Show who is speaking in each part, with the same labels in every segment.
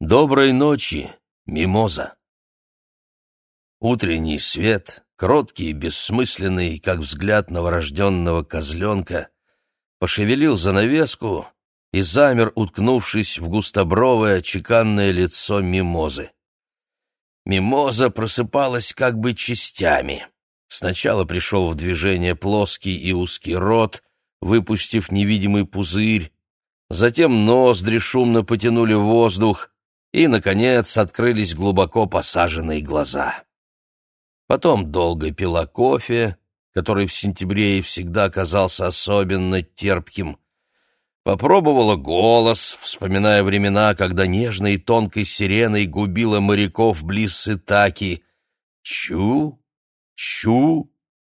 Speaker 1: Доброй ночи, мимоза. Утренний свет, кроткий и бессмысленный, как взгляд новорожденного козленка, пошевелил занавеску и замер, уткнувшись в густобровое, чеканное лицо мимозы. Мимоза просыпалась как бы частями. Сначала пришел в движение плоский и узкий рот, выпустив невидимый пузырь, затем ноздри шумно потянули воздух, и, наконец, открылись глубоко посаженные глаза. Потом долго пила кофе, который в сентябре и всегда казался особенно терпким. Попробовала голос, вспоминая времена, когда нежной и тонкой сиреной губила моряков близ Итаки. Чу, чу,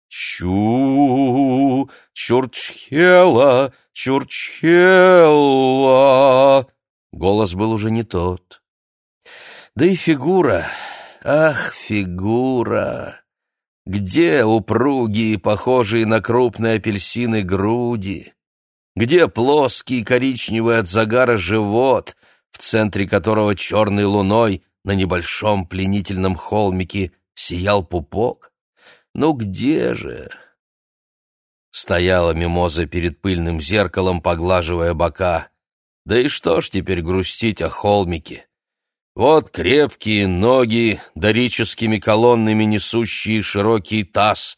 Speaker 1: чу, чурчхела, чурчхела. Голос был уже не тот. Да и фигура, ах, фигура! Где упругие, похожие на крупные апельсины груди? Где плоский коричневый от загара живот, в центре которого черной луной на небольшом пленительном холмике сиял пупок? Ну где же? Стояла мимоза перед пыльным зеркалом, поглаживая бока. Да и что ж теперь грустить о холмике? Вот крепкие ноги, дорическими колоннами несущие широкий таз,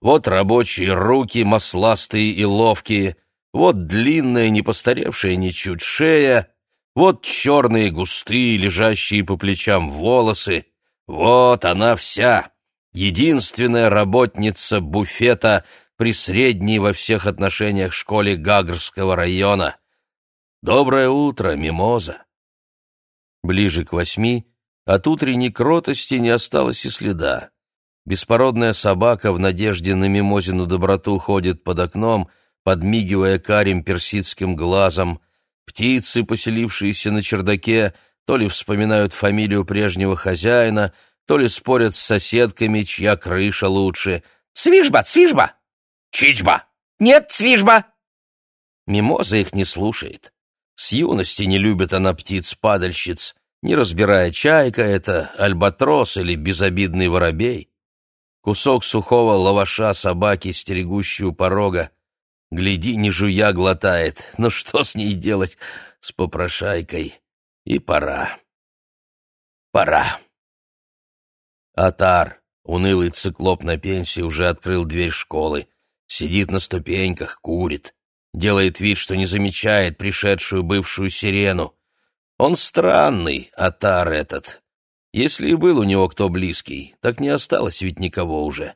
Speaker 1: вот рабочие руки, масластые и ловкие, вот длинная, не постаревшая ничуть шея, вот черные, густые, лежащие по плечам волосы, вот она вся, единственная работница буфета при средней во всех отношениях школе Гагрского района. Доброе утро, мимоза! Ближе к восьми от утренней кротости не осталось и следа. Беспородная собака в надежде на мимозину доброту ходит под окном, подмигивая карим персидским глазом. Птицы, поселившиеся на чердаке, то ли вспоминают фамилию прежнего хозяина, то ли спорят с соседками, чья крыша лучше.
Speaker 2: «Свижба! Свижба!» «Чичба!» «Нет, свижба!»
Speaker 1: Мимоза их не слушает. С юности не любит она птиц-падальщиц, не разбирая, чайка это, альбатрос или безобидный воробей. Кусок сухого лаваша собаки, стерегущей у порога. Гляди, не жуя глотает. Ну что с ней делать, с попрошайкой? И пора. Пора. Атар, унылый циклоп на пенсии, уже открыл дверь школы. Сидит на ступеньках, курит делает вид, что не замечает пришедшую бывшую сирену. Он странный, Атар этот. Если и был у него кто близкий, так не осталось ведь никого уже.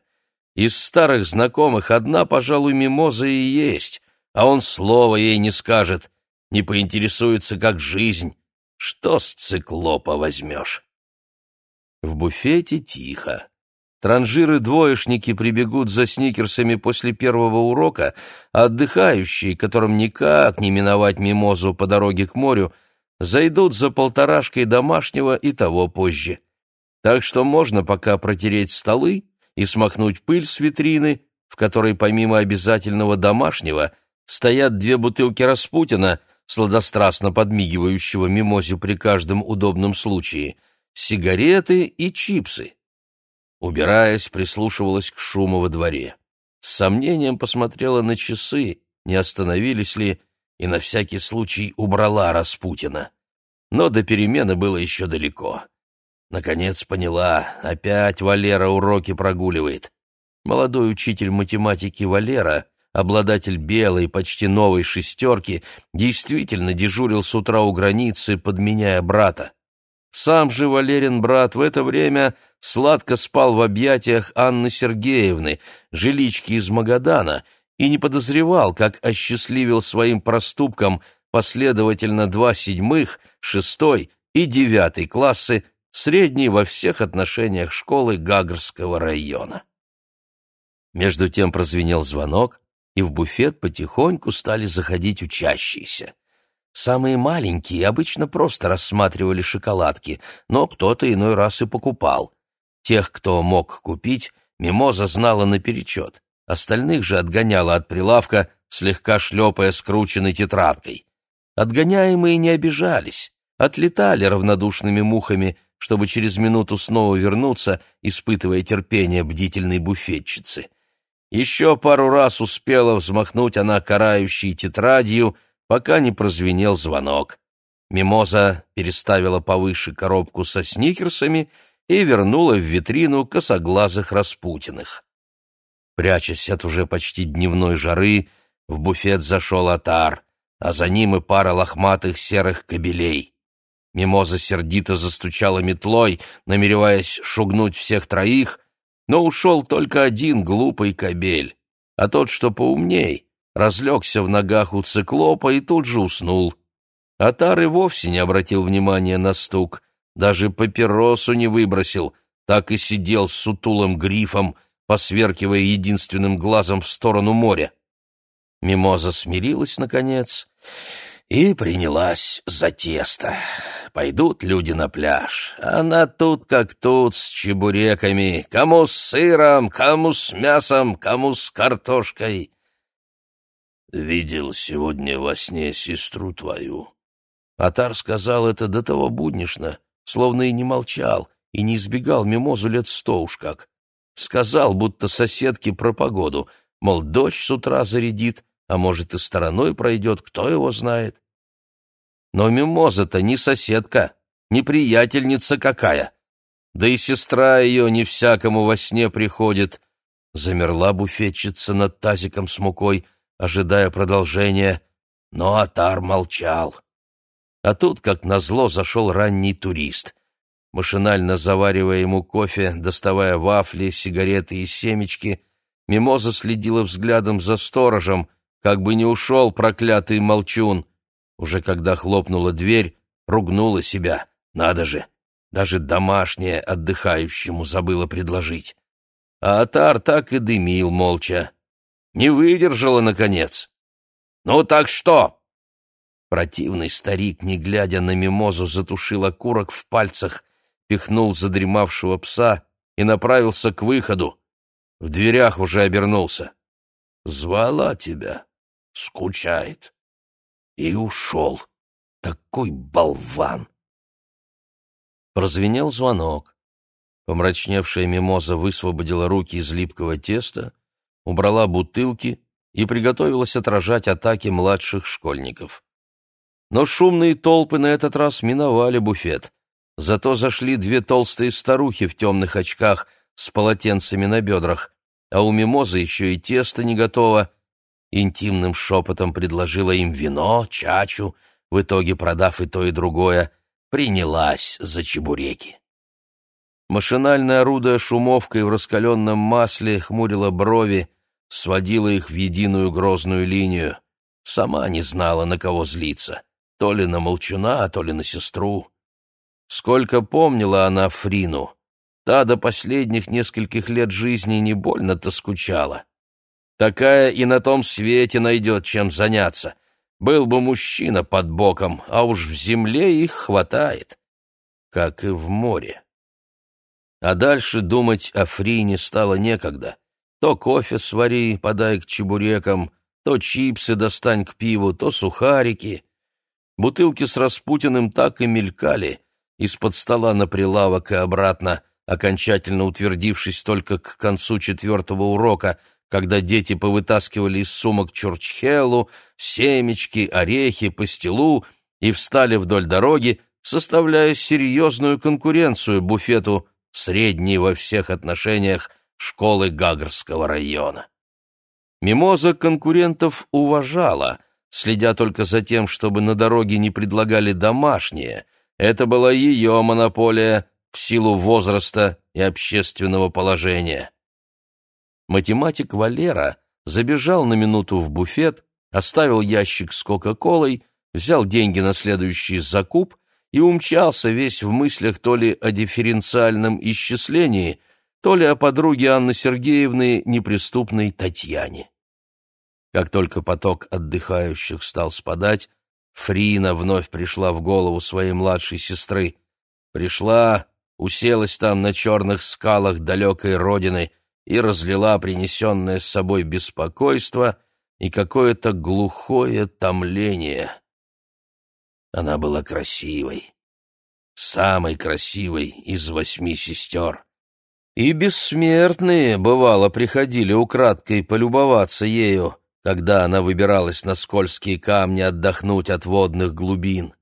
Speaker 1: Из старых знакомых одна, пожалуй, мимоза и есть, а он слова ей не скажет, не поинтересуется, как жизнь. Что с циклопа возьмешь? В буфете тихо. Транжиры-двоечники прибегут за сникерсами после первого урока, а отдыхающие, которым никак не миновать мимозу по дороге к морю, зайдут за полторашкой домашнего и того позже. Так что можно пока протереть столы и смахнуть пыль с витрины, в которой помимо обязательного домашнего стоят две бутылки Распутина, сладострастно подмигивающего мимозе при каждом удобном случае, сигареты и чипсы. Убираясь, прислушивалась к шуму во дворе. С сомнением посмотрела на часы, не остановились ли, и на всякий случай убрала Распутина. Но до перемены было еще далеко. Наконец поняла, опять Валера уроки прогуливает. Молодой учитель математики Валера, обладатель белой, почти новой шестерки, действительно дежурил с утра у границы, подменяя брата. Сам же Валерин брат в это время сладко спал в объятиях Анны Сергеевны, жилички из Магадана, и не подозревал, как осчастливил своим проступком последовательно два седьмых, шестой и девятый классы, средней во всех отношениях школы Гагрского района. Между тем прозвенел звонок, и в буфет потихоньку стали заходить учащиеся. Самые маленькие обычно просто рассматривали шоколадки, но кто-то иной раз и покупал. Тех, кто мог купить, мимоза знала наперечет, остальных же отгоняла от прилавка, слегка шлепая скрученной тетрадкой. Отгоняемые не обижались, отлетали равнодушными мухами, чтобы через минуту снова вернуться, испытывая терпение бдительной буфетчицы. Еще пару раз успела взмахнуть она карающей тетрадью, пока не прозвенел звонок. Мимоза переставила повыше коробку со сникерсами и вернула в витрину косоглазых Распутиных. Прячась от уже почти дневной жары, в буфет зашел отар, а за ним и пара лохматых серых кобелей. Мимоза сердито застучала метлой, намереваясь шугнуть всех троих, но ушел только один глупый кобель, а тот, что поумней, разлегся в ногах у циклопа и тут же уснул. Атар и вовсе не обратил внимания на стук, даже папиросу не выбросил, так и сидел с сутулым грифом, посверкивая единственным глазом в сторону моря. Мимоза смирилась, наконец, и принялась за тесто. Пойдут люди на пляж. Она тут как тут, с чебуреками. Кому с сыром, кому с мясом, кому с картошкой. «Видел сегодня во сне сестру твою». Атар сказал это до того буднично, словно и не молчал, и не избегал мимозу лет сто уж как. Сказал, будто соседке про погоду, мол, дочь с утра зарядит, а может и стороной пройдет, кто его знает. Но мимоза-то не соседка, не приятельница какая. Да и сестра ее не всякому во сне приходит. Замерла буфетчица над тазиком с мукой, ожидая продолжения, но Атар молчал. А тут, как назло, зашел ранний турист. Машинально заваривая ему кофе, доставая вафли, сигареты и семечки, Мимоза следила взглядом за сторожем, как бы не ушел проклятый молчун. Уже когда хлопнула дверь, ругнула себя. Надо же, даже домашнее отдыхающему забыла предложить. А Атар так и дымил молча. Не выдержала, наконец. «Ну так что?» Противный старик, не глядя на мимозу, затушил окурок в пальцах, пихнул задремавшего пса и направился к выходу. В дверях уже обернулся. «Звала тебя. Скучает и ушел. Такой болван! Прозвенел звонок. Помрачневшая мимоза высвободила руки из липкого теста, убрала бутылки и приготовилась отражать атаки младших школьников. Но шумные толпы на этот раз миновали буфет. Зато зашли две толстые старухи в темных очках с полотенцами на бедрах, а у мимозы еще и тесто не готово, интимным шепотом предложила им вино, чачу, в итоге, продав и то, и другое, принялась за чебуреки. Машинально орудуя шумовкой в раскаленном масле, хмурила брови, сводила их в единую грозную линию. Сама не знала, на кого злиться, то ли на молчуна, то ли на сестру. Сколько помнила она Фрину, та до последних нескольких лет жизни не больно-то скучала. Такая и на том свете найдет, чем заняться. Был бы мужчина под боком, а уж в земле их хватает, как и в море. А дальше думать о Фрине стало некогда. То кофе свари, подай к чебурекам, то чипсы достань к пиву, то сухарики. Бутылки с Распутиным так и мелькали, из-под стола на прилавок и обратно, окончательно утвердившись только к концу четвертого урока — когда дети повытаскивали из сумок чурчхелу, семечки, орехи, пастилу и встали вдоль дороги, составляя серьезную конкуренцию буфету средней во всех отношениях школы Гагрского района. Мимоза конкурентов уважала, следя только за тем, чтобы на дороге не предлагали домашнее. Это была ее монополия в силу возраста и общественного положения. Математик Валера забежал на минуту в буфет, оставил ящик с Кока-Колой, взял деньги на следующий закуп и умчался весь в мыслях то ли о дифференциальном исчислении, то ли о подруге Анны Сергеевны, неприступной Татьяне. Как только поток отдыхающих стал спадать, Фрина вновь пришла в голову своей младшей сестры. Пришла, уселась там на черных скалах далекой родины, и разлила принесенное с собой беспокойство и какое-то глухое томление. Она была красивой, самой красивой из восьми сестер. И бессмертные, бывало, приходили украдкой полюбоваться ею, когда она выбиралась на скользкие камни отдохнуть от водных глубин.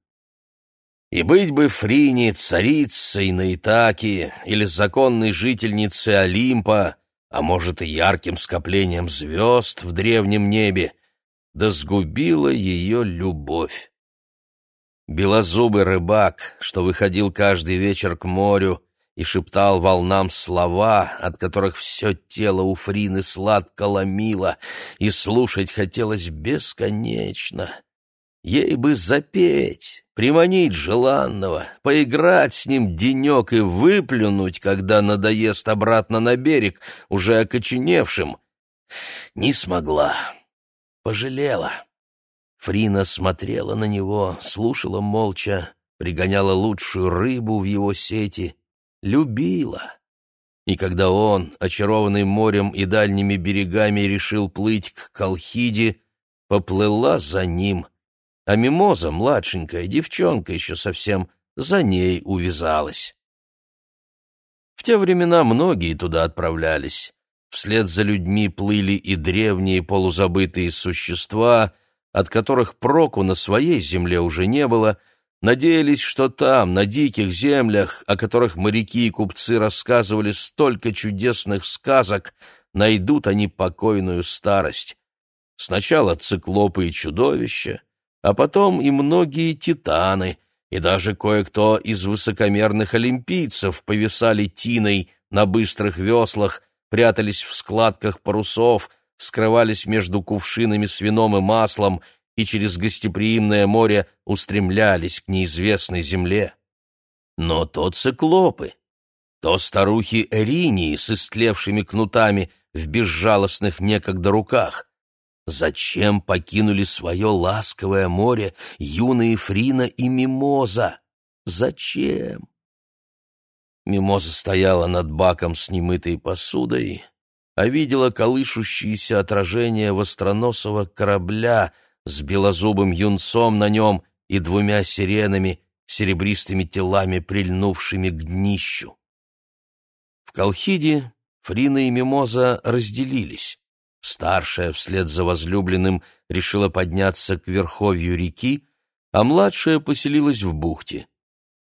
Speaker 1: И быть бы Фрине царицей на Итаке или законной жительницей Олимпа, а может и ярким скоплением звезд в древнем небе, да сгубила ее любовь. Белозубый рыбак, что выходил каждый вечер к морю и шептал волнам слова, от которых все тело у Фрины сладко ломило, и слушать хотелось бесконечно. Ей бы запеть, приманить желанного, поиграть с ним денек и выплюнуть, когда надоест обратно на берег, уже окоченевшим. Не смогла, пожалела. Фрина смотрела на него, слушала молча, пригоняла лучшую рыбу в его сети, любила. И когда он, очарованный морем и дальними берегами, решил плыть к Колхиде, поплыла за ним, а Мимоза, младшенькая девчонка еще совсем, за ней увязалась. В те времена многие туда отправлялись. Вслед за людьми плыли и древние полузабытые существа — от которых проку на своей земле уже не было, надеялись, что там, на диких землях, о которых моряки и купцы рассказывали столько чудесных сказок, найдут они покойную старость. Сначала циклопы и чудовища, а потом и многие титаны, и даже кое-кто из высокомерных олимпийцев повисали тиной на быстрых веслах, прятались в складках парусов, скрывались между кувшинами с вином и маслом и через гостеприимное море устремлялись к неизвестной земле. Но то циклопы, то старухи Эринии с истлевшими кнутами в безжалостных некогда руках. Зачем покинули свое ласковое море юные Фрина и Мимоза? Зачем? Мимоза стояла над баком с немытой посудой, а видела колышущиеся отражения востроносого корабля с белозубым юнцом на нем и двумя сиренами, серебристыми телами, прильнувшими к днищу. В Колхиде Фрина и Мимоза разделились. Старшая вслед за возлюбленным решила подняться к верховью реки, а младшая поселилась в бухте.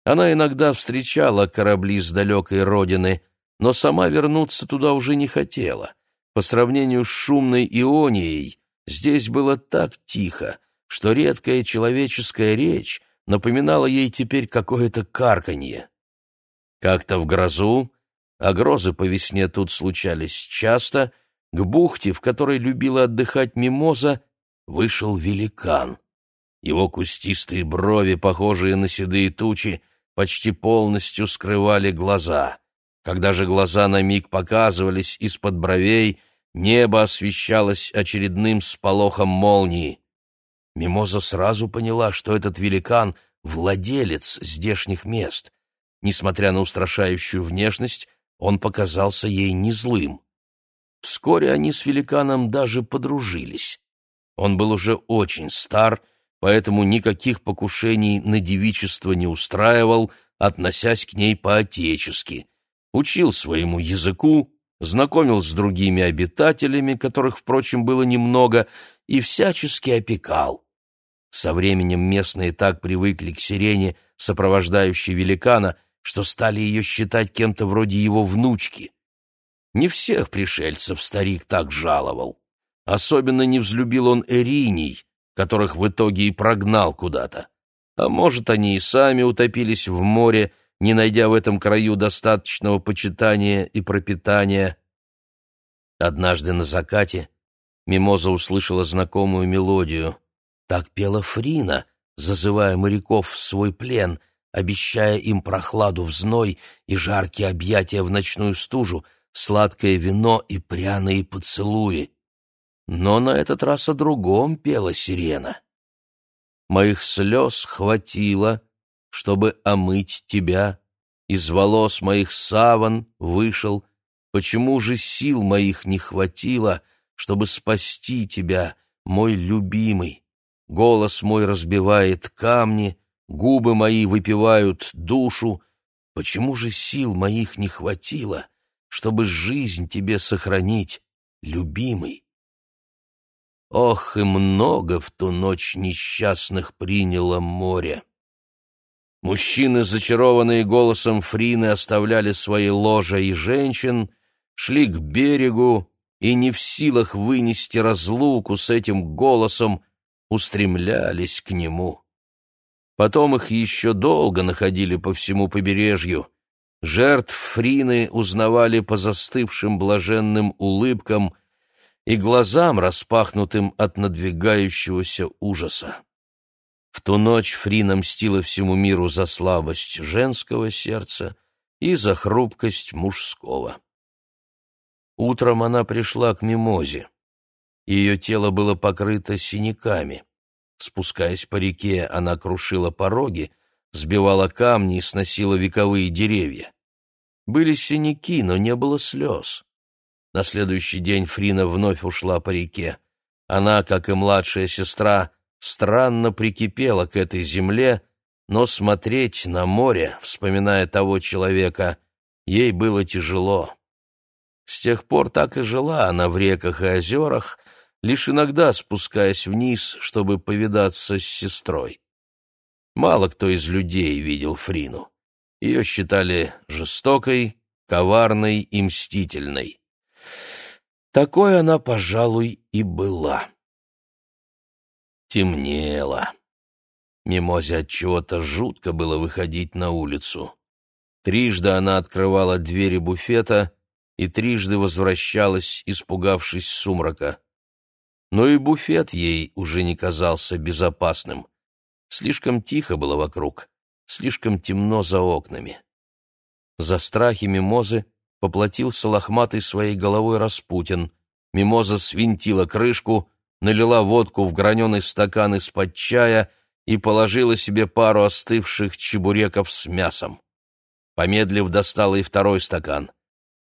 Speaker 1: Она иногда встречала корабли с далекой родины, но сама вернуться туда уже не хотела. По сравнению с шумной Ионией, здесь было так тихо, что редкая человеческая речь напоминала ей теперь какое-то карканье. Как-то в грозу, а грозы по весне тут случались часто, к бухте, в которой любила отдыхать мимоза, вышел великан. Его кустистые брови, похожие на седые тучи, почти полностью скрывали глаза. Когда же глаза на миг показывались из-под бровей, небо освещалось очередным сполохом молнии. Мимоза сразу поняла, что этот великан — владелец здешних мест. Несмотря на устрашающую внешность, он показался ей не злым. Вскоре они с великаном даже подружились. Он был уже очень стар, поэтому никаких покушений на девичество не устраивал, относясь к ней по-отечески учил своему языку, знакомил с другими обитателями, которых, впрочем, было немного, и всячески опекал. Со временем местные так привыкли к сирене, сопровождающей великана, что стали ее считать кем-то вроде его внучки. Не всех пришельцев старик так жаловал. Особенно не взлюбил он Эриней, которых в итоге и прогнал куда-то. А может, они и сами утопились в море, не найдя в этом краю достаточного почитания и пропитания. Однажды на закате Мимоза услышала знакомую мелодию. Так пела Фрина, зазывая моряков в свой плен, обещая им прохладу в зной и жаркие объятия в ночную стужу, сладкое вино и пряные поцелуи. Но на этот раз о другом пела сирена. Моих слез хватило, чтобы омыть тебя. Из волос моих саван вышел, почему же сил моих не хватило, чтобы спасти тебя, мой любимый? Голос мой разбивает камни, губы мои выпивают душу, почему же сил моих не хватило, чтобы жизнь тебе сохранить, любимый? Ох, и много в ту ночь несчастных приняло море. Мужчины, зачарованные голосом Фрины, оставляли свои ложа и женщин, шли к берегу и, не в силах вынести разлуку с этим голосом, устремлялись к нему. Потом их еще долго находили по всему побережью. Жертв Фрины узнавали по застывшим блаженным улыбкам и глазам, распахнутым от надвигающегося ужаса. В ту ночь Фрина мстила всему миру за слабость женского сердца и за хрупкость мужского. Утром она пришла к Мимозе. Ее тело было покрыто синяками. Спускаясь по реке, она крушила пороги, сбивала камни и сносила вековые деревья. Были синяки, но не было слез. На следующий день Фрина вновь ушла по реке. Она, как и младшая сестра, странно прикипела к этой земле, но смотреть на море, вспоминая того человека, ей было тяжело. С тех пор так и жила она в реках и озерах, лишь иногда спускаясь вниз, чтобы повидаться с сестрой. Мало кто из людей видел Фрину. Ее считали жестокой, коварной и мстительной. Такой она, пожалуй, и была. Темнело. Мимозе от чего-то жутко было выходить на улицу. Трижды она открывала двери буфета и трижды возвращалась, испугавшись сумрака. Но и буфет ей уже не казался безопасным. Слишком тихо было вокруг, слишком темно за окнами. За страхи мимозы поплатился лохматой своей головой Распутин. Мимоза свинтила крышку, налила водку в граненый стакан из-под чая и положила себе пару остывших чебуреков с мясом. Помедлив, достала и второй стакан.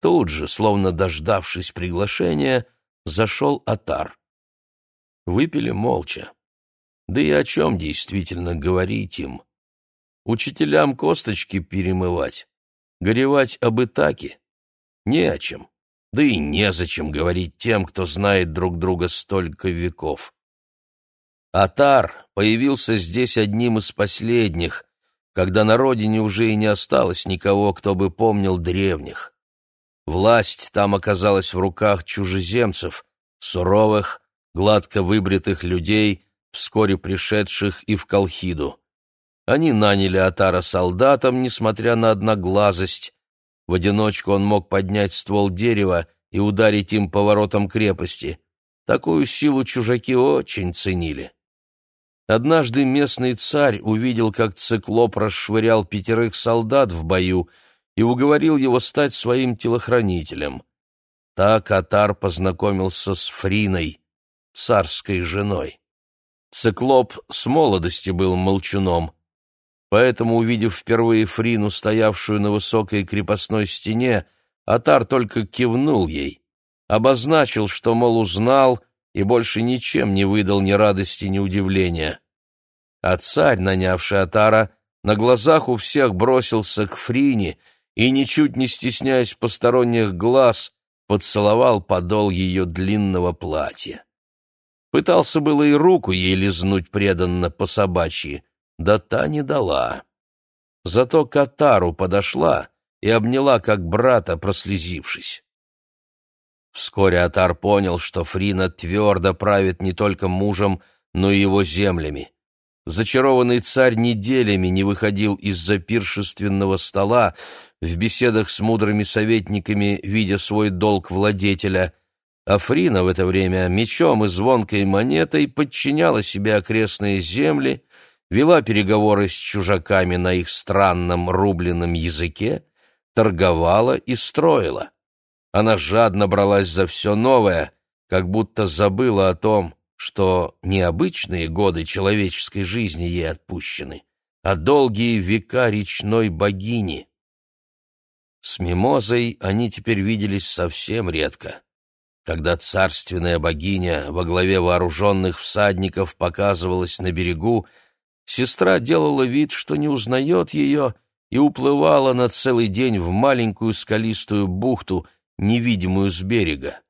Speaker 1: Тут же, словно дождавшись приглашения, зашел Атар. Выпили молча. Да и о чем действительно говорить им? Учителям косточки перемывать, горевать об Итаке? Не о чем. Да и незачем говорить тем, кто знает друг друга столько веков. Атар появился здесь одним из последних, когда на родине уже и не осталось никого, кто бы помнил древних. Власть там оказалась в руках чужеземцев, суровых, гладко выбритых людей, вскоре пришедших и в Колхиду. Они наняли Атара солдатом, несмотря на одноглазость, в одиночку он мог поднять ствол дерева и ударить им по воротам крепости. Такую силу чужаки очень ценили. Однажды местный царь увидел, как циклоп расшвырял пятерых солдат в бою и уговорил его стать своим телохранителем. Так Атар познакомился с Фриной, царской женой. Циклоп с молодости был молчуном, Поэтому, увидев впервые Фрину, стоявшую на высокой крепостной стене, Атар только кивнул ей, обозначил, что, мол, узнал, и больше ничем не выдал ни радости, ни удивления. А царь, нанявший Атара, на глазах у всех бросился к Фрине и, ничуть не стесняясь посторонних глаз, поцеловал подол ее длинного платья. Пытался было и руку ей лизнуть преданно по собачьи, да та не дала. Зато Катару подошла и обняла как брата, прослезившись. Вскоре Атар понял, что Фрина твердо правит не только мужем, но и его землями. Зачарованный царь неделями не выходил из-за пиршественного стола, в беседах с мудрыми советниками, видя свой долг владетеля, а Фрина в это время мечом и звонкой монетой подчиняла себе окрестные земли вела переговоры с чужаками на их странном рубленном языке, торговала и строила. Она жадно бралась за все новое, как будто забыла о том, что необычные годы человеческой жизни ей отпущены, а долгие века речной богини. С мимозой они теперь виделись совсем редко. Когда царственная богиня во главе вооруженных всадников показывалась на берегу, сестра делала вид, что не узнает ее, и уплывала на целый день в маленькую скалистую бухту, невидимую с берега.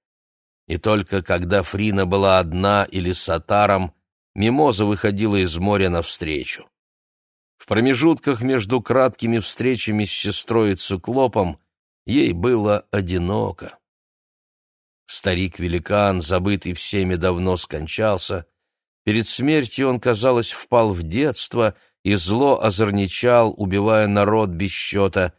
Speaker 1: И только когда Фрина была одна или с Атаром, Мимоза выходила из моря навстречу. В промежутках между краткими встречами с сестрой и циклопом ей было одиноко. Старик-великан, забытый всеми, давно скончался. Перед смертью он, казалось, впал в детство и зло озорничал, убивая народ без счета.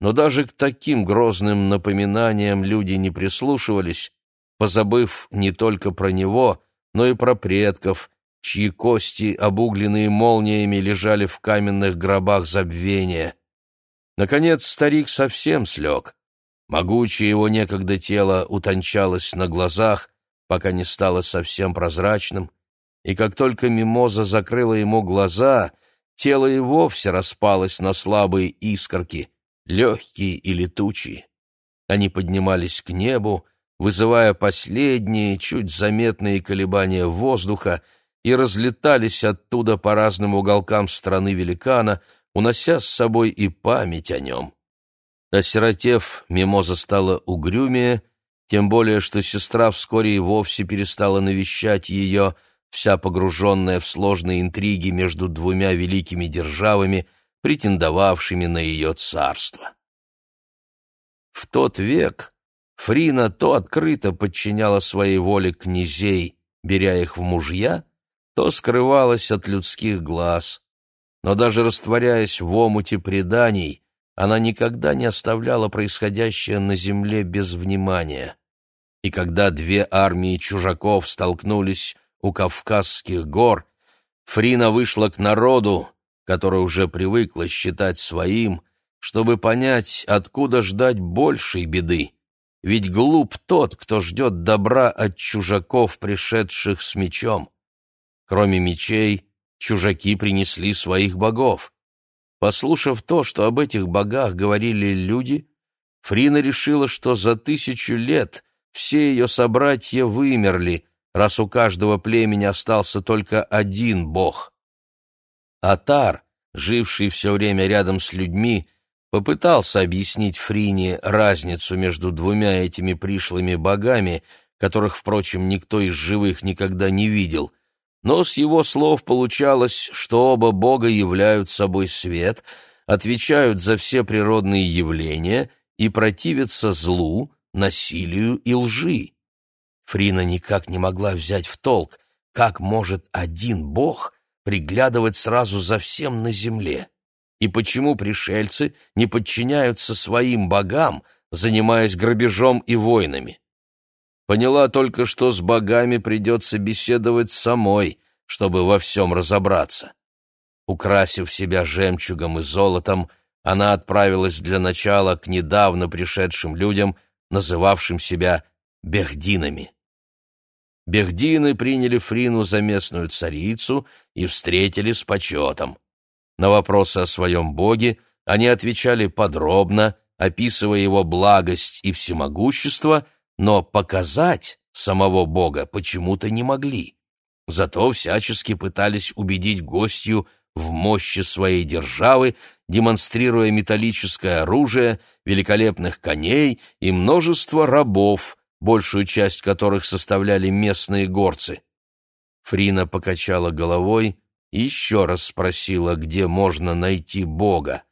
Speaker 1: Но даже к таким грозным напоминаниям люди не прислушивались, позабыв не только про него, но и про предков, чьи кости, обугленные молниями, лежали в каменных гробах забвения. Наконец старик совсем слег. Могучее его некогда тело утончалось на глазах, пока не стало совсем прозрачным, и как только мимоза закрыла ему глаза, тело и вовсе распалось на слабые искорки, легкие и летучие. Они поднимались к небу, вызывая последние, чуть заметные колебания воздуха, и разлетались оттуда по разным уголкам страны великана, унося с собой и память о нем. Осиротев, Мимоза стала угрюмее, тем более, что сестра вскоре и вовсе перестала навещать ее, вся погруженная в сложные интриги между двумя великими державами, претендовавшими на ее царство. В тот век Фрина то открыто подчиняла своей воле князей, беря их в мужья, то скрывалась от людских глаз. Но даже растворяясь в омуте преданий, она никогда не оставляла происходящее на земле без внимания. И когда две армии чужаков столкнулись у Кавказских гор, Фрина вышла к народу, который уже привыкла считать своим, чтобы понять, откуда ждать большей беды. Ведь глуп тот, кто ждет добра от чужаков, пришедших с мечом. Кроме мечей, чужаки принесли своих богов. Послушав то, что об этих богах говорили люди, Фрина решила, что за тысячу лет все ее собратья вымерли, раз у каждого племени остался только один бог. Атар, живший все время рядом с людьми, попытался объяснить Фрине разницу между двумя этими пришлыми богами, которых, впрочем, никто из живых никогда не видел, но с его слов получалось, что оба бога являют собой свет, отвечают за все природные явления и противятся злу, насилию и лжи. Фрина никак не могла взять в толк, как может один бог приглядывать сразу за всем на земле, и почему пришельцы не подчиняются своим богам, занимаясь грабежом и войнами. Поняла только, что с богами придется беседовать самой, чтобы во всем разобраться. Украсив себя жемчугом и золотом, она отправилась для начала к недавно пришедшим людям, называвшим себя бехдинами. Бехдины приняли Фрину за местную царицу и встретили с почетом. На вопросы о своем боге они отвечали подробно, описывая его благость и всемогущество — но показать самого Бога почему-то не могли. Зато всячески пытались убедить гостью в мощи своей державы, демонстрируя металлическое оружие, великолепных коней и множество рабов, большую часть которых составляли местные горцы. Фрина покачала головой и еще раз спросила, где можно найти Бога.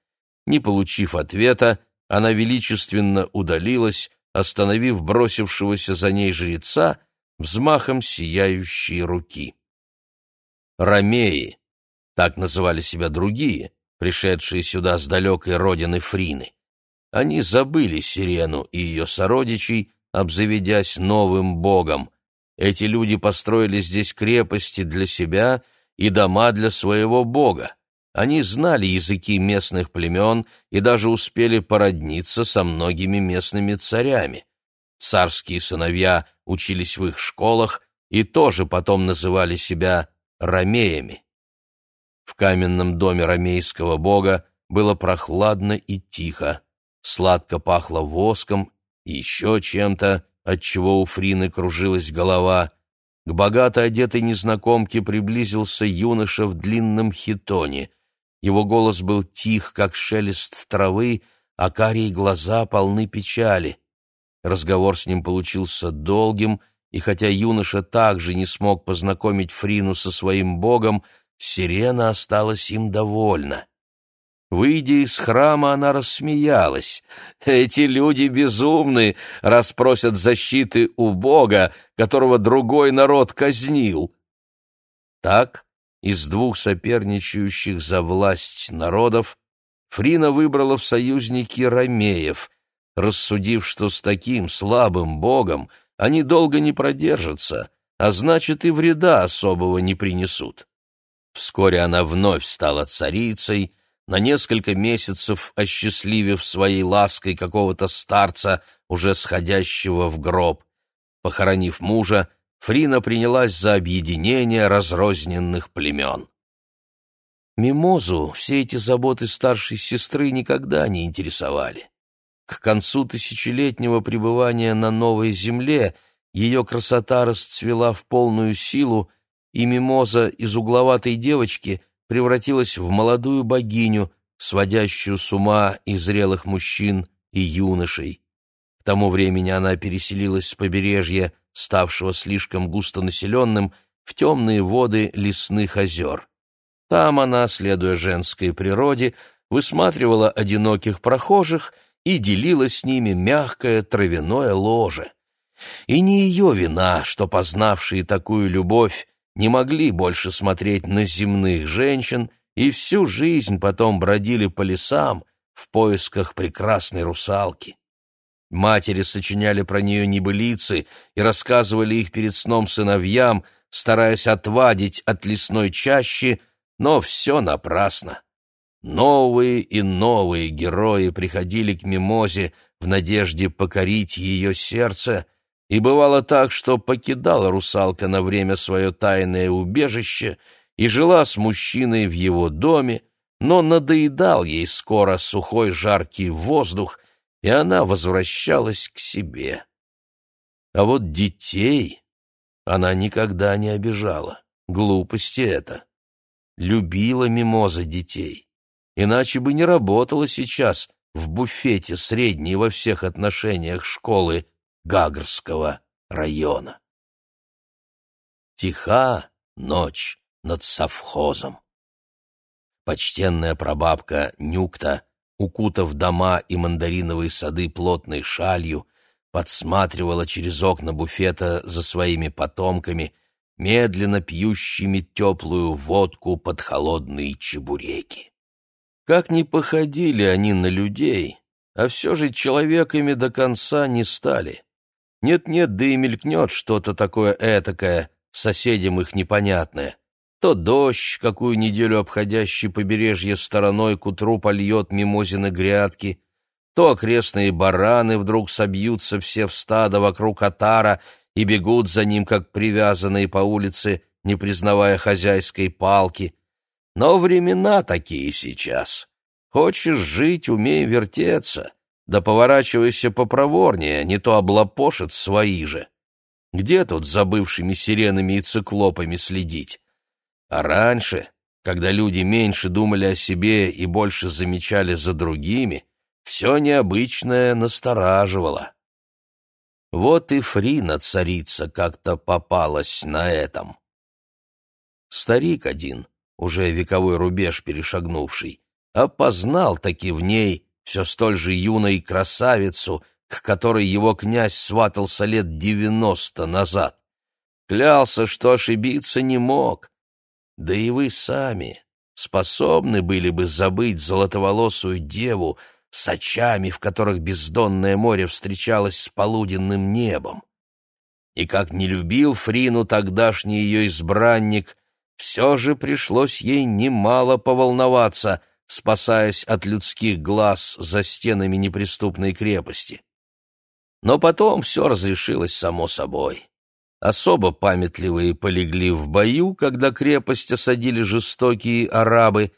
Speaker 1: Не получив ответа, она величественно удалилась, остановив бросившегося за ней жреца взмахом сияющей руки. Ромеи, так называли себя другие, пришедшие сюда с далекой родины Фрины. Они забыли Сирену и ее сородичей, обзаведясь новым богом. Эти люди построили здесь крепости для себя и дома для своего бога. Они знали языки местных племен и даже успели породниться со многими местными царями. Царские сыновья учились в их школах и тоже потом называли себя ромеями. В каменном доме ромейского бога было прохладно и тихо, сладко пахло воском еще чем-то, от чего у Фрины кружилась голова. к богато одетой незнакомке приблизился юноша в длинном хитоне. Его голос был тих, как шелест травы, а карие глаза полны печали. Разговор с ним получился долгим, и хотя юноша также не смог познакомить Фрину со своим богом, Сирена осталась им довольна. Выйдя из храма, она рассмеялась. «Эти люди безумны, раз просят защиты у Бога, которого другой народ казнил». Так, из двух соперничающих за власть народов, Фрина выбрала в союзники ромеев, рассудив, что с таким слабым богом они долго не продержатся, а значит и вреда особого не принесут. Вскоре она вновь стала царицей, на несколько месяцев осчастливив своей лаской какого-то старца, уже сходящего в гроб. Похоронив мужа, Фрина принялась за объединение разрозненных племен. Мимозу все эти заботы старшей сестры никогда не интересовали. К концу тысячелетнего пребывания на новой земле ее красота расцвела в полную силу, и мимоза из угловатой девочки превратилась в молодую богиню, сводящую с ума и зрелых мужчин и юношей. К тому времени она переселилась с побережья, ставшего слишком густонаселенным, в темные воды лесных озер. Там она, следуя женской природе, высматривала одиноких прохожих и делила с ними мягкое травяное ложе. И не ее вина, что познавшие такую любовь не могли больше смотреть на земных женщин и всю жизнь потом бродили по лесам в поисках прекрасной русалки. Матери сочиняли про нее небылицы и рассказывали их перед сном сыновьям, стараясь отвадить от лесной чащи, но все напрасно. Новые и новые герои приходили к Мимозе в надежде покорить ее сердце — и бывало так, что покидала русалка на время свое тайное убежище и жила с мужчиной в его доме, но надоедал ей скоро сухой жаркий воздух, и она возвращалась к себе. А вот детей она никогда не обижала. Глупости это. Любила мимоза детей. Иначе бы не работала сейчас в буфете средней во всех отношениях школы Гагрского района. Тиха ночь над совхозом. Почтенная прабабка Нюкта, укутав дома и мандариновые сады плотной шалью, подсматривала через окна буфета за своими потомками, медленно пьющими теплую водку под холодные чебуреки. Как ни походили они на людей, а все же человеками до конца не стали. Нет-нет, да и мелькнет что-то такое этакое, соседям их непонятное. То дождь, какую неделю обходящий побережье стороной к утру польет мимозины грядки, то окрестные бараны вдруг собьются все в стадо вокруг отара и бегут за ним, как привязанные по улице, не признавая хозяйской палки. Но времена такие сейчас. Хочешь жить, умей вертеться. Да поворачивайся попроворнее, не то облапошат свои же. Где тут за бывшими сиренами и циклопами следить? А раньше, когда люди меньше думали о себе и больше замечали за другими, все необычное настораживало. Вот и Фрина, царица, как-то попалась на этом. Старик один, уже вековой рубеж перешагнувший, опознал таки в ней все столь же юной красавицу, к которой его князь сватался лет девяносто назад. Клялся, что ошибиться не мог. Да и вы сами способны были бы забыть золотоволосую деву с очами, в которых бездонное море встречалось с полуденным небом. И как не любил Фрину тогдашний ее избранник, все же пришлось ей немало поволноваться — спасаясь от людских глаз за стенами неприступной крепости. Но потом все разрешилось само собой. Особо памятливые полегли в бою, когда крепость осадили жестокие арабы,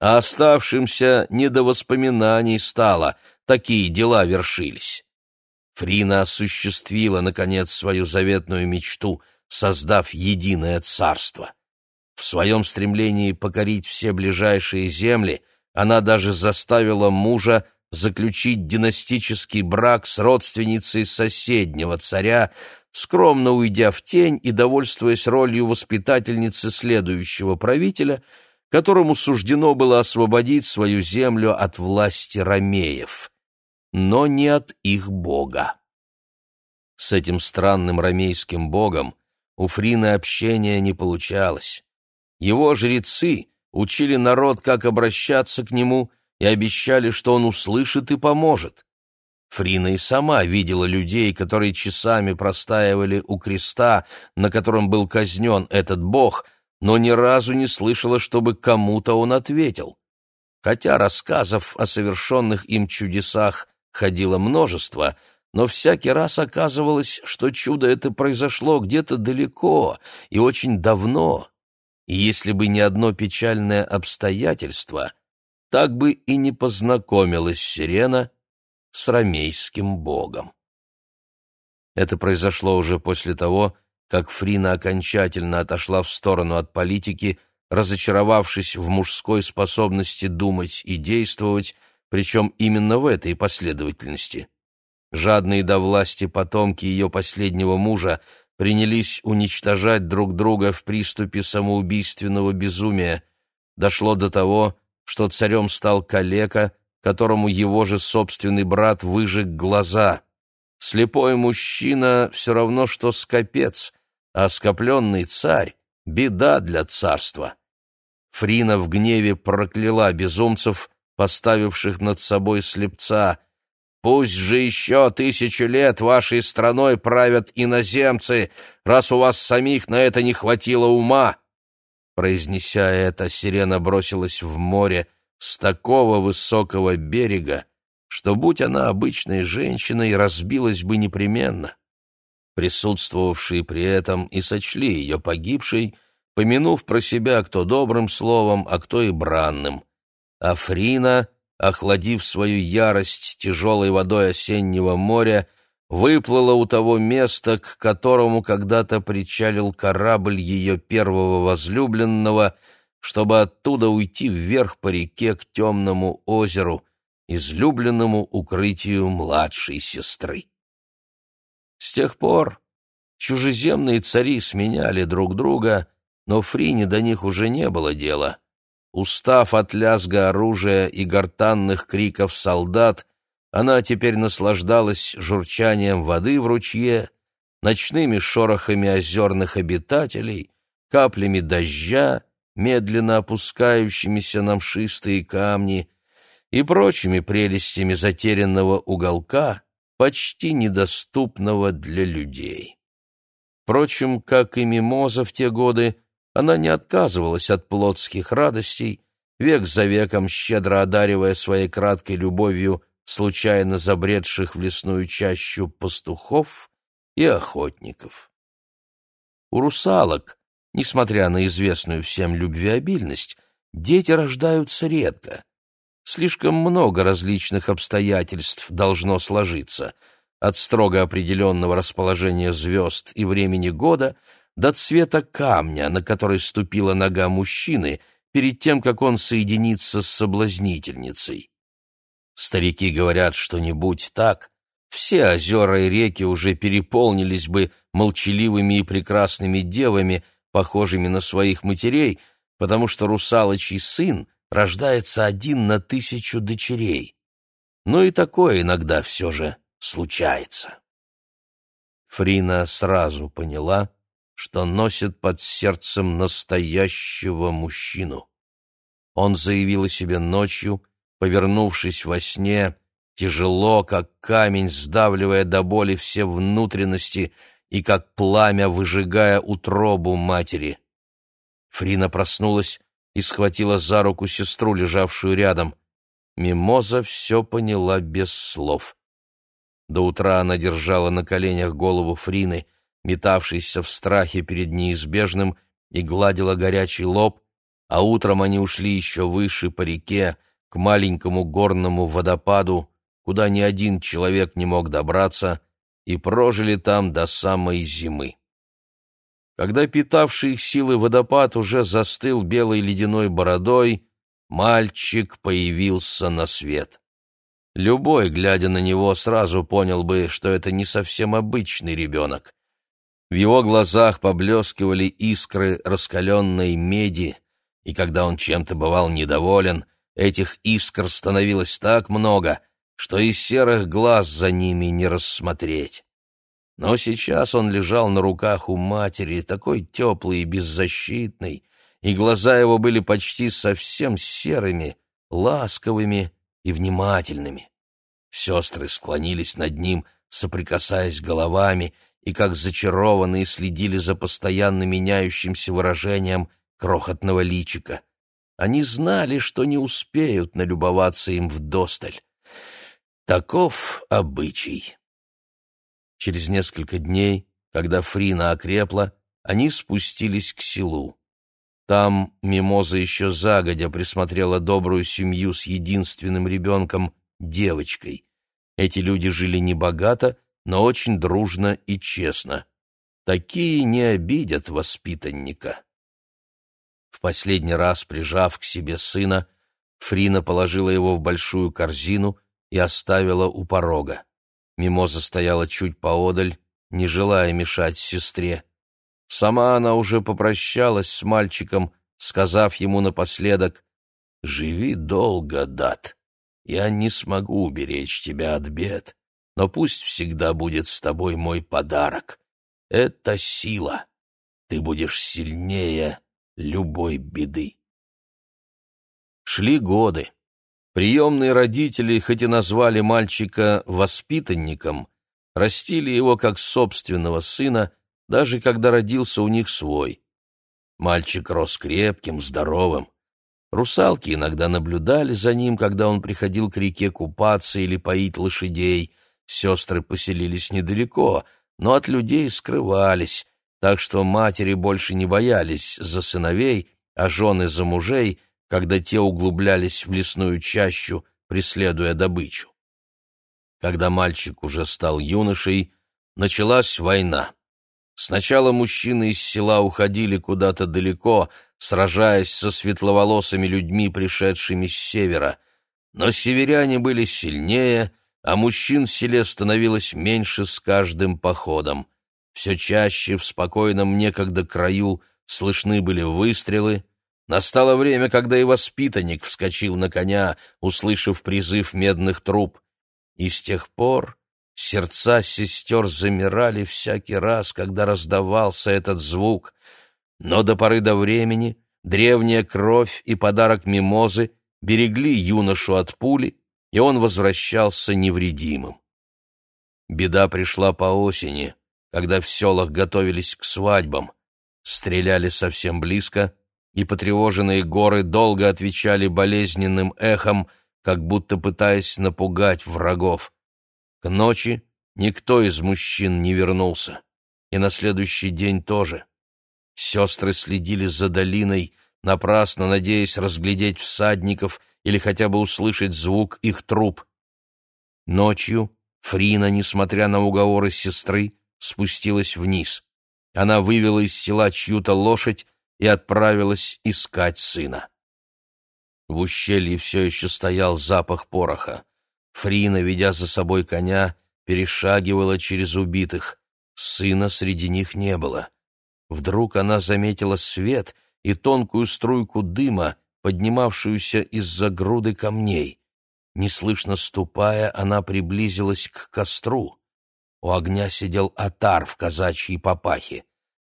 Speaker 1: а оставшимся не до воспоминаний стало, такие дела вершились. Фрина осуществила, наконец, свою заветную мечту создав единое царство. В своем стремлении покорить все ближайшие земли она даже заставила мужа заключить династический брак с родственницей соседнего царя, скромно уйдя в тень и довольствуясь ролью воспитательницы следующего правителя, которому суждено было освободить свою землю от власти ромеев, но не от их бога. С этим странным ромейским богом у Фрины общения не получалось. Его жрецы учили народ, как обращаться к нему, и обещали, что он услышит и поможет. Фрина и сама видела людей, которые часами простаивали у креста, на котором был казнен этот бог, но ни разу не слышала, чтобы кому-то он ответил. Хотя рассказов о совершенных им чудесах ходило множество, но всякий раз оказывалось, что чудо это произошло где-то далеко и очень давно. И если бы не одно печальное обстоятельство, так бы и не познакомилась Сирена с ромейским богом. Это произошло уже после того, как Фрина окончательно отошла в сторону от политики, разочаровавшись в мужской способности думать и действовать, причем именно в этой последовательности. Жадные до власти потомки ее последнего мужа принялись уничтожать друг друга в приступе самоубийственного безумия. Дошло до того, что царем стал калека, которому его же собственный брат выжег глаза. Слепой мужчина все равно, что скопец, а скопленный царь — беда для царства. Фрина в гневе прокляла безумцев, поставивших над собой слепца. «Пусть же еще тысячу лет вашей страной правят иноземцы, раз у вас самих на это не хватило ума!» Произнеся это, сирена бросилась в море с такого высокого берега, что, будь она обычной женщиной, разбилась бы непременно. Присутствовавшие при этом и сочли ее погибшей, помянув про себя кто добрым словом, а кто и бранным. Африна, охладив свою ярость тяжелой водой осеннего моря, выплыла у того места, к которому когда-то причалил корабль ее первого возлюбленного, чтобы оттуда уйти вверх по реке к темному озеру, излюбленному укрытию младшей сестры. С тех пор чужеземные цари сменяли друг друга, но Фрине до них уже не было дела. Устав от лязга оружия и гортанных криков солдат, она теперь наслаждалась журчанием воды в ручье, ночными шорохами озерных обитателей, каплями дождя, медленно опускающимися на мшистые камни и прочими прелестями затерянного уголка, почти недоступного для людей. Впрочем, как и мимоза в те годы, она не отказывалась от плотских радостей, век за веком щедро одаривая своей краткой любовью случайно забредших в лесную чащу пастухов и охотников. У русалок, несмотря на известную всем любвеобильность, дети рождаются редко. Слишком много различных обстоятельств должно сложиться, от строго определенного расположения звезд и времени года до цвета камня, на который ступила нога мужчины перед тем, как он соединится с соблазнительницей. Старики говорят, что не будь так, все озера и реки уже переполнились бы молчаливыми и прекрасными девами, похожими на своих матерей, потому что русалочий сын рождается один на тысячу дочерей. Но и такое иногда все же случается. Фрина сразу поняла, что носит под сердцем настоящего мужчину. Он заявил о себе ночью, повернувшись во сне, тяжело, как камень, сдавливая до боли все внутренности и как пламя выжигая утробу матери. Фрина проснулась и схватила за руку сестру, лежавшую рядом. Мимоза все поняла без слов. До утра она держала на коленях голову Фрины, метавшейся в страхе перед неизбежным, и гладила горячий лоб, а утром они ушли еще выше по реке, к маленькому горному водопаду, куда ни один человек не мог добраться, и прожили там до самой зимы. когда питавший их силы водопад уже застыл белой ледяной бородой, мальчик появился на свет. Любой, глядя на него, сразу понял бы, что это не совсем обычный ребенок. В его глазах поблескивали искры раскаленной меди, и когда он чем-то бывал недоволен, этих искр становилось так много, что из серых глаз за ними не рассмотреть. Но сейчас он лежал на руках у матери, такой теплый и беззащитный, и глаза его были почти совсем серыми, ласковыми и внимательными. Сестры склонились над ним, соприкасаясь головами, и как зачарованные следили за постоянно меняющимся выражением крохотного личика. Они знали, что не успеют налюбоваться им вдосталь. Таков обычай. Через несколько дней, когда Фрина окрепла, они спустились к селу. Там Мимоза еще загодя присмотрела добрую семью с единственным ребенком, девочкой. Эти люди жили небогато, но очень дружно и честно. Такие не обидят воспитанника. В последний раз, прижав к себе сына, Фрина положила его в большую корзину и оставила у порога. Мимоза стояла чуть поодаль, не желая мешать сестре. Сама она уже попрощалась с мальчиком, сказав ему напоследок «Живи долго, Дат. Я не смогу уберечь тебя от бед, но пусть всегда будет с тобой мой подарок. Это сила. Ты будешь сильнее любой беды». Шли годы. Приемные родители, хоть и назвали мальчика воспитанником, растили его как собственного сына, даже когда родился у них свой. Мальчик рос крепким, здоровым. Русалки иногда наблюдали за ним, когда он приходил к реке купаться или поить лошадей. Сестры поселились недалеко, но от людей скрывались, так что матери больше не боялись за сыновей, а жены за мужей — когда те углублялись в лесную чащу, преследуя добычу. Когда мальчик уже стал юношей, началась война. Сначала мужчины из села уходили куда-то далеко, сражаясь со светловолосыми людьми, пришедшими с севера. Но северяне были сильнее, а мужчин в селе становилось меньше с каждым походом. Все чаще в спокойном некогда краю слышны были выстрелы, Настало время, когда и воспитанник вскочил на коня, услышав призыв медных труб. И с тех пор сердца сестер замирали всякий раз, когда раздавался этот звук. Но до поры до времени древняя кровь и подарок мимозы берегли юношу от пули, и он возвращался невредимым. Беда пришла по осени, когда в селах готовились к свадьбам. Стреляли совсем близко, и потревоженные горы долго отвечали болезненным эхом, как будто пытаясь напугать врагов. К ночи никто из мужчин не вернулся, и на следующий день тоже. Сестры следили за долиной, напрасно надеясь разглядеть всадников или хотя бы услышать звук их труп. Ночью Фрина, несмотря на уговоры сестры, спустилась вниз. Она вывела из села чью-то лошадь и отправилась искать сына. В ущелье все еще стоял запах пороха. Фрина, ведя за собой коня, перешагивала через убитых. Сына среди них не было. Вдруг она заметила свет и тонкую струйку дыма, поднимавшуюся из-за груды камней. Неслышно ступая, она приблизилась к костру. У огня сидел отар в казачьей папахе.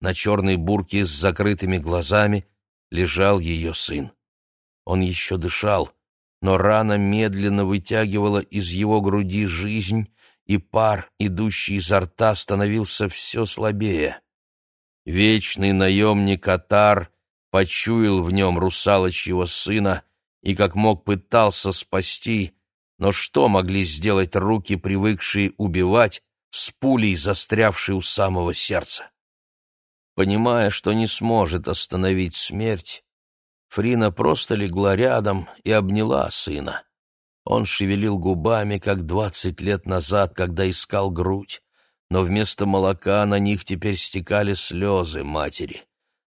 Speaker 1: На черной бурке с закрытыми глазами лежал ее сын. Он еще дышал, но рана медленно вытягивала из его груди жизнь, и пар, идущий изо рта, становился все слабее. Вечный наемник Атар почуял в нем русалочьего сына и как мог пытался спасти, но что могли сделать руки, привыкшие убивать, с пулей, застрявшей у самого сердца? Понимая, что не сможет остановить смерть, Фрина просто легла рядом и обняла сына. Он шевелил губами, как двадцать лет назад, когда искал грудь. но вместо молока на них теперь стекали слезы матери.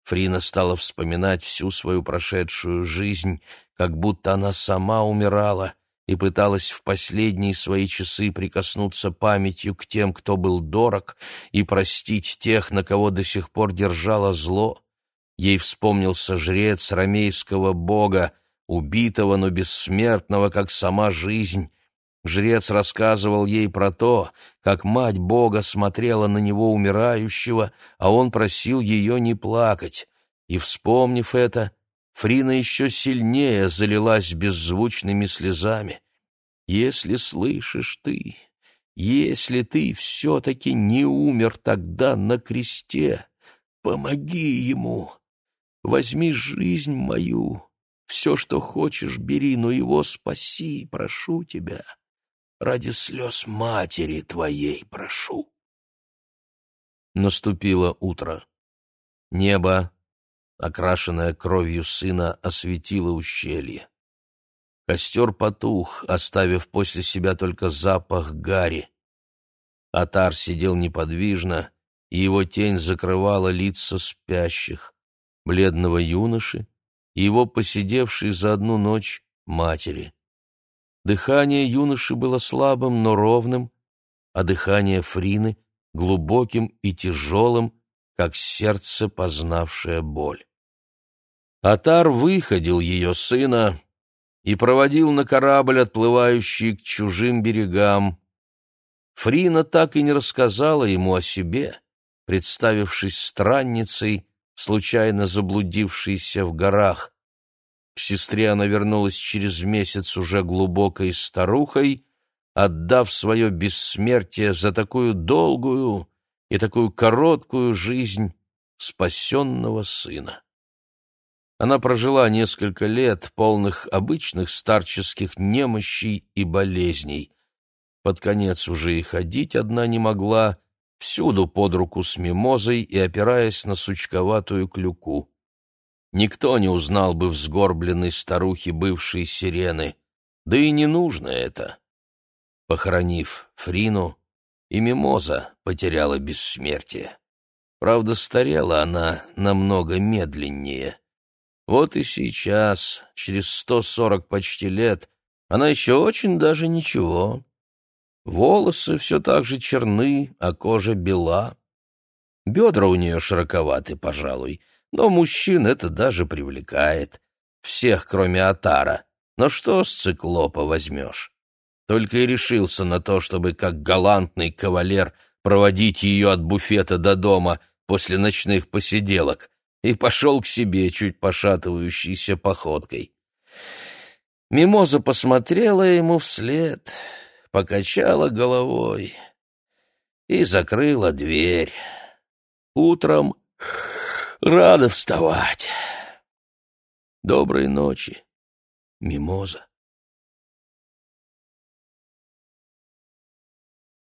Speaker 1: Фрина стала вспоминать всю свою прошедшую жизнь, как будто она сама умирала, и пыталась в последние свои часы прикоснуться памятью к тем, кто был дорог, и простить тех, на кого до сих пор держало зло. Ей вспомнился жрец ромейского бога, убитого, но бессмертного, как сама жизнь. Жрец рассказывал ей про то, как мать Бога смотрела на него умирающего, а он просил ее не плакать. И, вспомнив это, Фрина еще сильнее залилась беззвучными слезами. «Если слышишь ты, если ты все-таки не умер тогда на кресте, помоги ему, возьми жизнь мою, все, что хочешь, бери, но его спаси, прошу тебя, ради слез матери твоей прошу». Наступило утро. Небо окрашенная кровью сына, осветила ущелье. Костер потух, оставив после себя только запах гари. Атар сидел неподвижно, и его тень закрывала лица спящих, бледного юноши и его посидевшей за одну ночь матери. Дыхание юноши было слабым, но ровным, а дыхание Фрины — глубоким и тяжелым, как сердце, познавшее боль. Атар выходил ее сына и проводил на корабль, отплывающий к чужим берегам. Фрина так и не рассказала ему о себе, представившись странницей, случайно заблудившейся в горах. К сестре она вернулась через месяц уже глубокой старухой, отдав свое бессмертие за такую долгую, и такую короткую жизнь спасенного сына. Она прожила несколько лет, полных обычных старческих немощей и болезней. Под конец уже и ходить одна не могла, всюду под руку с мимозой и опираясь на сучковатую клюку. Никто не узнал бы в сгорбленной старухе бывшей сирены, да и не нужно это. Похоронив Фрину, и мимоза потеряла бессмертие. Правда, старела она намного медленнее. Вот и сейчас, через сто сорок почти лет, она еще очень даже ничего. Волосы все так же черны, а кожа бела. Бедра у нее широковаты, пожалуй, но мужчин это даже привлекает. Всех, кроме Атара. Но что с циклопа возьмешь? только и решился на то, чтобы как галантный кавалер проводить ее от буфета до дома после ночных посиделок, и пошел к себе чуть пошатывающейся походкой. Мимоза посмотрела ему вслед, покачала головой и закрыла дверь. Утром рада вставать. Доброй ночи, Мимоза.